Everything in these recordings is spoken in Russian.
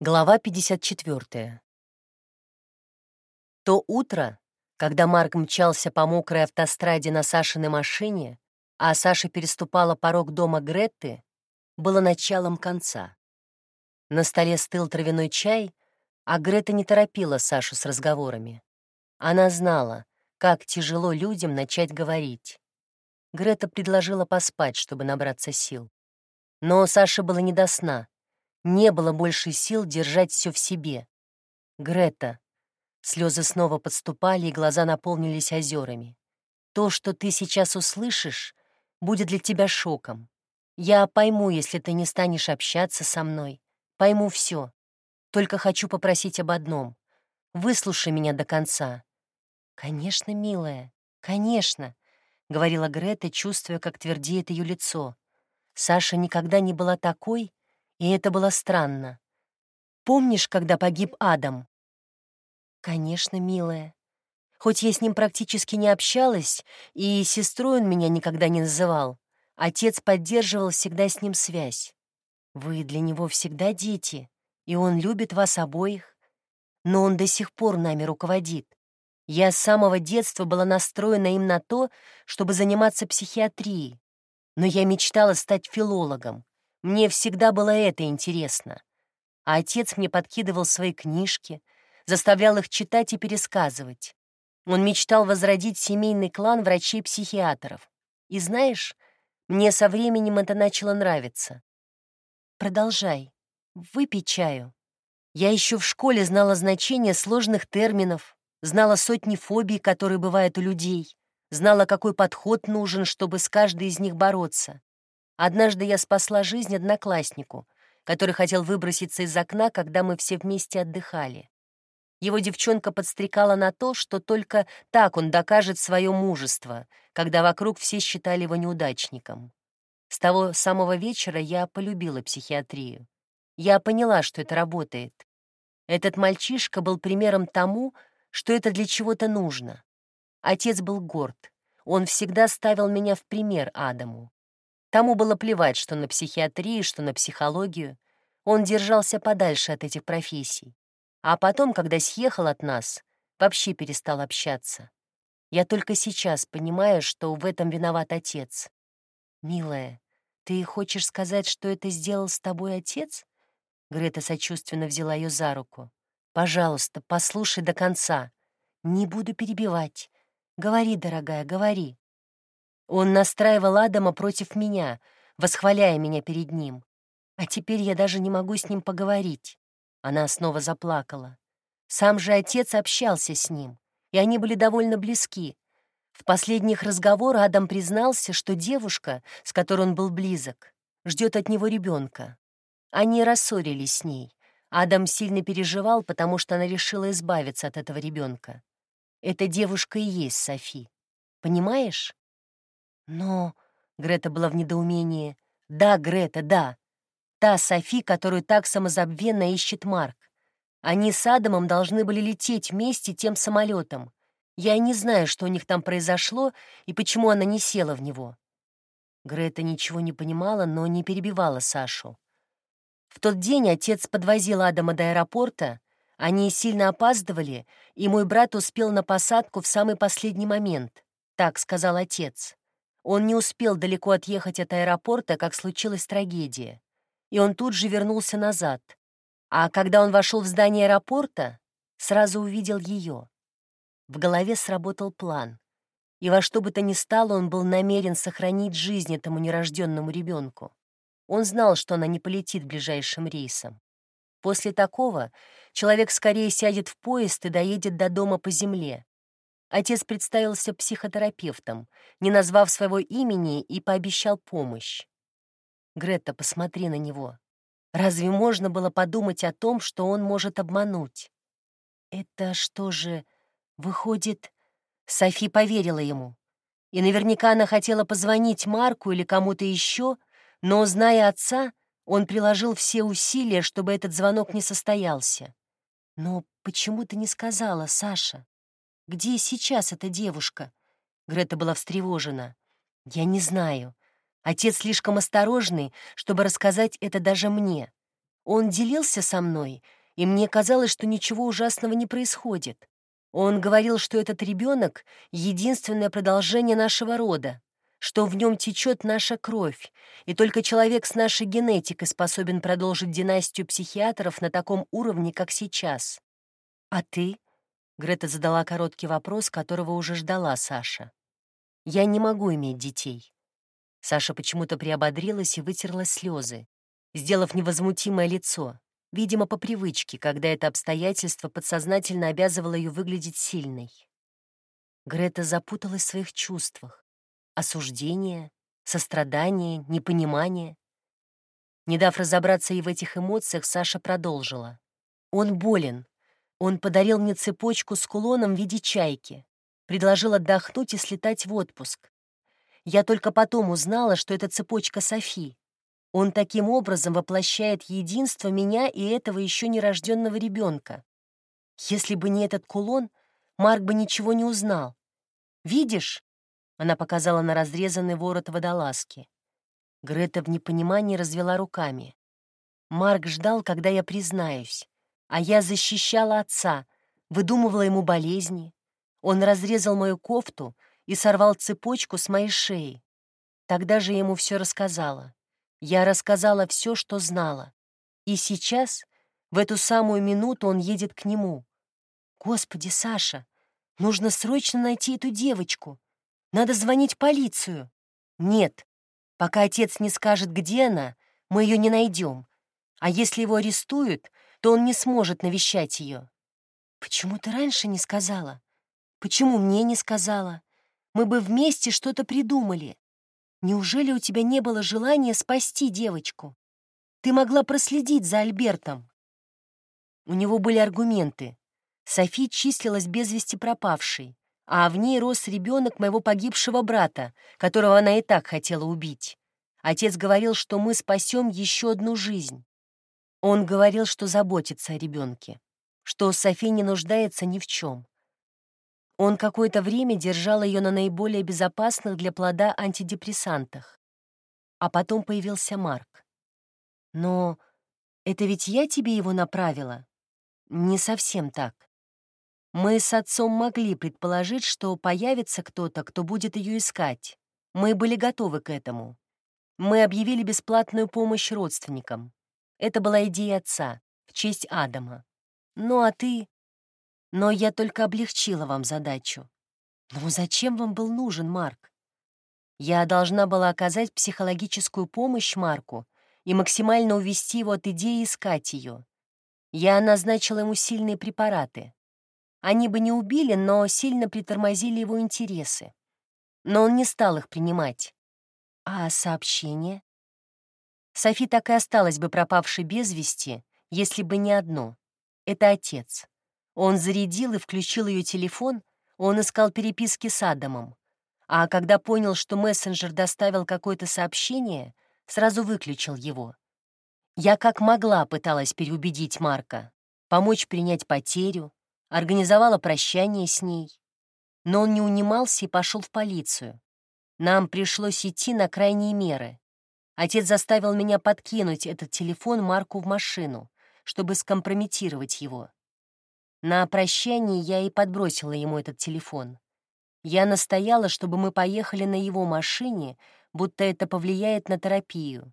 Глава 54. То утро, когда Марк мчался по мокрой автостраде на Сашиной машине, а Саша переступала порог дома Гретты, было началом конца. На столе стыл травяной чай, а Грета не торопила Сашу с разговорами. Она знала, как тяжело людям начать говорить. Грета предложила поспать, чтобы набраться сил. Но Саше было не до сна — не было больше сил держать все в себе. Грета. Слезы снова подступали, и глаза наполнились озерами. То, что ты сейчас услышишь, будет для тебя шоком. Я пойму, если ты не станешь общаться со мной. Пойму все. Только хочу попросить об одном. Выслушай меня до конца. «Конечно, милая, конечно», — говорила Грета, чувствуя, как твердеет ее лицо. Саша никогда не была такой, и это было странно. Помнишь, когда погиб Адам? Конечно, милая. Хоть я с ним практически не общалась, и сестрой он меня никогда не называл, отец поддерживал всегда с ним связь. Вы для него всегда дети, и он любит вас обоих. Но он до сих пор нами руководит. Я с самого детства была настроена им на то, чтобы заниматься психиатрией. Но я мечтала стать филологом, мне всегда было это интересно. А отец мне подкидывал свои книжки, заставлял их читать и пересказывать. Он мечтал возродить семейный клан врачей-психиатров. И знаешь, мне со временем это начало нравиться. Продолжай. Выпей чаю. Я еще в школе знала значение сложных терминов, знала сотни фобий, которые бывают у людей, знала, какой подход нужен, чтобы с каждой из них бороться. Однажды я спасла жизнь однокласснику, который хотел выброситься из окна, когда мы все вместе отдыхали. Его девчонка подстрекала на то, что только так он докажет свое мужество, когда вокруг все считали его неудачником. С того самого вечера я полюбила психиатрию. Я поняла, что это работает. Этот мальчишка был примером тому, что это для чего-то нужно. Отец был горд. Он всегда ставил меня в пример Адаму. Тому было плевать, что на психиатрию, что на психологию. Он держался подальше от этих профессий. А потом, когда съехал от нас, вообще перестал общаться. Я только сейчас понимаю, что в этом виноват отец. «Милая, ты хочешь сказать, что это сделал с тобой отец?» Грета сочувственно взяла ее за руку. «Пожалуйста, послушай до конца. Не буду перебивать. Говори, дорогая, говори». Он настраивал Адама против меня, восхваляя меня перед ним. А теперь я даже не могу с ним поговорить. Она снова заплакала. Сам же отец общался с ним, и они были довольно близки. В последних разговорах Адам признался, что девушка, с которой он был близок, ждет от него ребенка. Они рассорились с ней. Адам сильно переживал, потому что она решила избавиться от этого ребенка. Эта девушка и есть Софи. Понимаешь? Но... Грета была в недоумении. Да, Грета, да. Та Софи, которую так самозабвенно ищет Марк. Они с Адамом должны были лететь вместе тем самолетом. Я не знаю, что у них там произошло и почему она не села в него. Грета ничего не понимала, но не перебивала Сашу. В тот день отец подвозил Адама до аэропорта, они сильно опаздывали, и мой брат успел на посадку в самый последний момент, так сказал отец. Он не успел далеко отъехать от аэропорта, как случилась трагедия, и он тут же вернулся назад. А когда он вошел в здание аэропорта, сразу увидел ее. В голове сработал план, и во что бы то ни стало он был намерен сохранить жизнь этому нерожденному ребенку. Он знал, что она не полетит ближайшим рейсом. После такого человек скорее сядет в поезд и доедет до дома по земле, Отец представился психотерапевтом, не назвав своего имени и пообещал помощь. «Грета, посмотри на него. Разве можно было подумать о том, что он может обмануть?» «Это что же, выходит...» Софи поверила ему. И наверняка она хотела позвонить Марку или кому-то еще, но, зная отца, он приложил все усилия, чтобы этот звонок не состоялся. «Но почему ты не сказала, Саша?» Где сейчас эта девушка?» Грета была встревожена. «Я не знаю. Отец слишком осторожный, чтобы рассказать это даже мне. Он делился со мной, и мне казалось, что ничего ужасного не происходит. Он говорил, что этот ребенок — единственное продолжение нашего рода, что в нем течет наша кровь, и только человек с нашей генетикой способен продолжить династию психиатров на таком уровне, как сейчас. «А ты?» — Грета задала короткий вопрос, которого уже ждала Саша. «Я не могу иметь детей». Саша почему-то приободрилась и вытерла слезы, сделав невозмутимое лицо, видимо, по привычке, когда это обстоятельство подсознательно обязывало ее выглядеть сильной. Грета запуталась в своих чувствах. Осуждение, сострадание, непонимание. Не дав разобраться и в этих эмоциях, Саша продолжила. «Он болен. Он подарил мне цепочку с кулоном в виде чайки. Предложил отдохнуть и слетать в отпуск. Я только потом узнала, что это цепочка Софи. Он таким образом воплощает единство меня и этого еще нерожденного ребенка. Если бы не этот кулон, Марк бы ничего не узнал. Видишь? Она показала на разрезанный ворот водолазки. Грета в непонимании развела руками. Марк ждал, когда я признаюсь, а я защищала отца, выдумывала ему болезни. Он разрезал мою кофту и сорвал цепочку с моей шеи. Тогда же ему все рассказала. Я рассказала все, что знала. И сейчас, в эту самую минуту, он едет к нему. Господи, Саша, нужно срочно найти эту девочку. Надо звонить полицию. Нет, пока отец не скажет, где она, мы ее не найдем. А если его арестуют, то он не сможет навещать ее. Почему ты раньше не сказала? Почему мне не сказала? Мы бы вместе что-то придумали. Неужели у тебя не было желания спасти девочку? Ты могла проследить за Альбертом. У него были аргументы. Софи числилась без вести пропавшей, а в ней рос ребенок моего погибшего брата, которого она и так хотела убить. Отец говорил, что мы спасем еще одну жизнь. Он говорил, что заботится о ребенке, что Софи не нуждается ни в чем. Он какое-то время держал ее на наиболее безопасных для плода антидепрессантах. А потом появился Марк. Но это ведь я тебе его направила? Не совсем так. Мы с отцом могли предположить, что появится кто-то, кто будет ее искать. Мы были готовы к этому. Мы объявили бесплатную помощь родственникам. Это была идея отца, в честь Адама. Ну а ты... Но я только облегчила вам задачу. Но зачем вам был нужен Марк? Я должна была оказать психологическую помощь Марку и максимально увести его от идеи искать ее. Я назначила ему сильные препараты. Они бы не убили, но сильно притормозили его интересы. Но он не стал их принимать. А сообщение? Софи так и осталась бы пропавшей без вести, если бы не одно. Это отец. Он зарядил и включил ее телефон, он искал переписки с Адамом. А когда понял, что мессенджер доставил какое-то сообщение, сразу выключил его. Я как могла пыталась переубедить Марка, помочь принять потерю, организовала прощание с ней. Но он не унимался и пошел в полицию. Нам пришлось идти на крайние меры. Отец заставил меня подкинуть этот телефон Марку в машину, чтобы скомпрометировать его. На прощание я и подбросила ему этот телефон. Я настояла, чтобы мы поехали на его машине, будто это повлияет на терапию.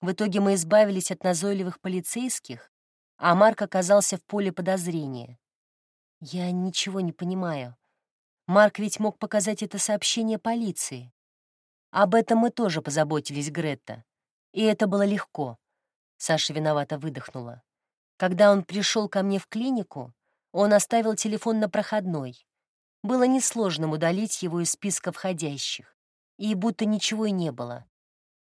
В итоге мы избавились от назойливых полицейских, а Марк оказался в поле подозрения. Я ничего не понимаю. Марк ведь мог показать это сообщение полиции. Об этом мы тоже позаботились, Гретта. И это было легко. Саша виновато выдохнула. Когда он пришел ко мне в клинику, он оставил телефон на проходной. Было несложно удалить его из списка входящих. И будто ничего и не было.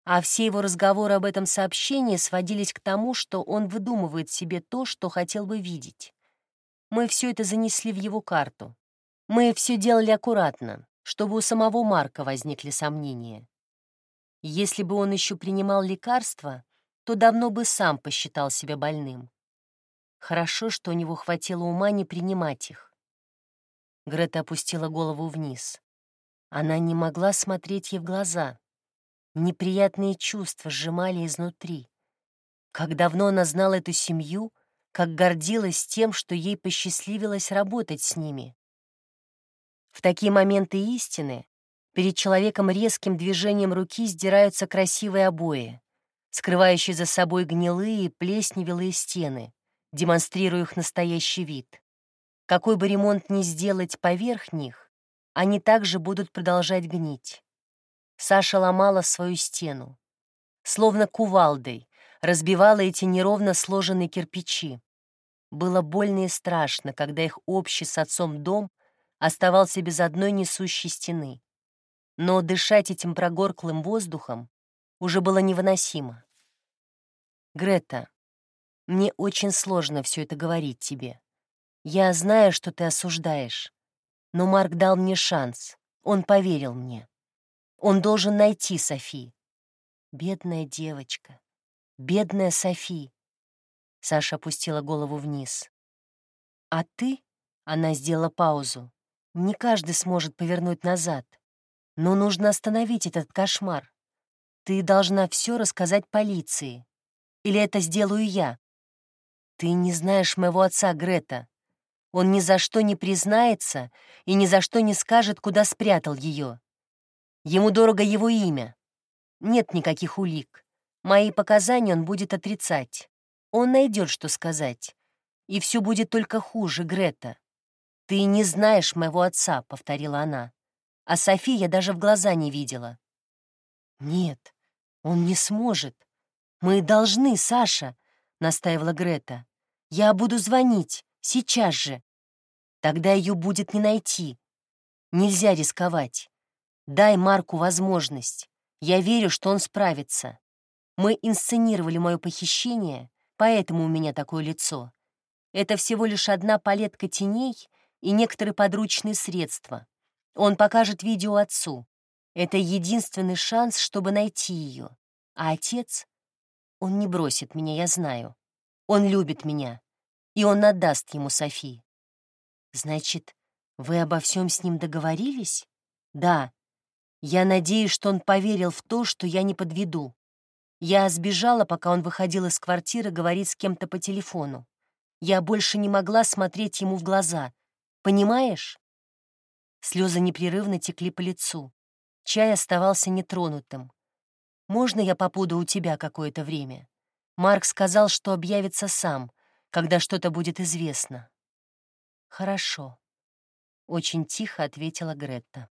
А все его разговоры об этом сообщении сводились к тому, что он выдумывает себе то, что хотел бы видеть. Мы все это занесли в его карту. Мы все делали аккуратно, чтобы у самого Марка возникли сомнения. Если бы он еще принимал лекарства, то давно бы сам посчитал себя больным. Хорошо, что у него хватило ума не принимать их. Грета опустила голову вниз. Она не могла смотреть ей в глаза. Неприятные чувства сжимали изнутри. Как давно она знала эту семью, как гордилась тем, что ей посчастливилось работать с ними. В такие моменты истины перед человеком резким движением руки сдираются красивые обои, скрывающие за собой гнилые плесневелые стены, демонстрируя их настоящий вид. Какой бы ремонт ни сделать поверх них, они также будут продолжать гнить. Саша ломала свою стену. Словно кувалдой, разбивала эти неровно сложенные кирпичи. Было больно и страшно, когда их общий с отцом дом оставался без одной несущей стены. Но дышать этим прогорклым воздухом уже было невыносимо. «Грета, мне очень сложно все это говорить тебе. Я знаю, что ты осуждаешь, но Марк дал мне шанс, он поверил мне. Он должен найти Софи. Бедная девочка, бедная Софи. Саша опустила голову вниз. А ты, она сделала паузу, не каждый сможет повернуть назад. Но нужно остановить этот кошмар. Ты должна все рассказать полиции. Или это сделаю я? Ты не знаешь моего отца, Грета. Он ни за что не признается и ни за что не скажет, куда спрятал ее. Ему дорого его имя. Нет никаких улик. Мои показания он будет отрицать. Он найдет, что сказать. И все будет только хуже, Грета. «Ты не знаешь моего отца», — повторила она. «А Софи я даже в глаза не видела». «Нет, он не сможет. Мы должны, Саша», — настаивала Грета. «Я буду звонить. Сейчас же. Тогда ее будет не найти. Нельзя рисковать. Дай Марку возможность. Я верю, что он справится. Мы инсценировали мое похищение, поэтому у меня такое лицо. Это всего лишь одна палетка теней и некоторые подручные средства. Он покажет видео отцу. Это единственный шанс, чтобы найти ее. А отец? Он не бросит меня, я знаю. Он любит меня, и он отдаст ему Софи. Значит, вы обо всем с ним договорились? Да, я надеюсь, что он поверил в то, что я не подведу. Я сбежала, пока он выходил из квартиры говорить с кем-то по телефону. Я больше не могла смотреть ему в глаза. Понимаешь? Слезы непрерывно текли по лицу. Чай оставался нетронутым. «Можно я побуду у тебя какое-то время?» Марк сказал, что объявится сам, когда что-то будет известно. «Хорошо», — очень тихо ответила Гретта.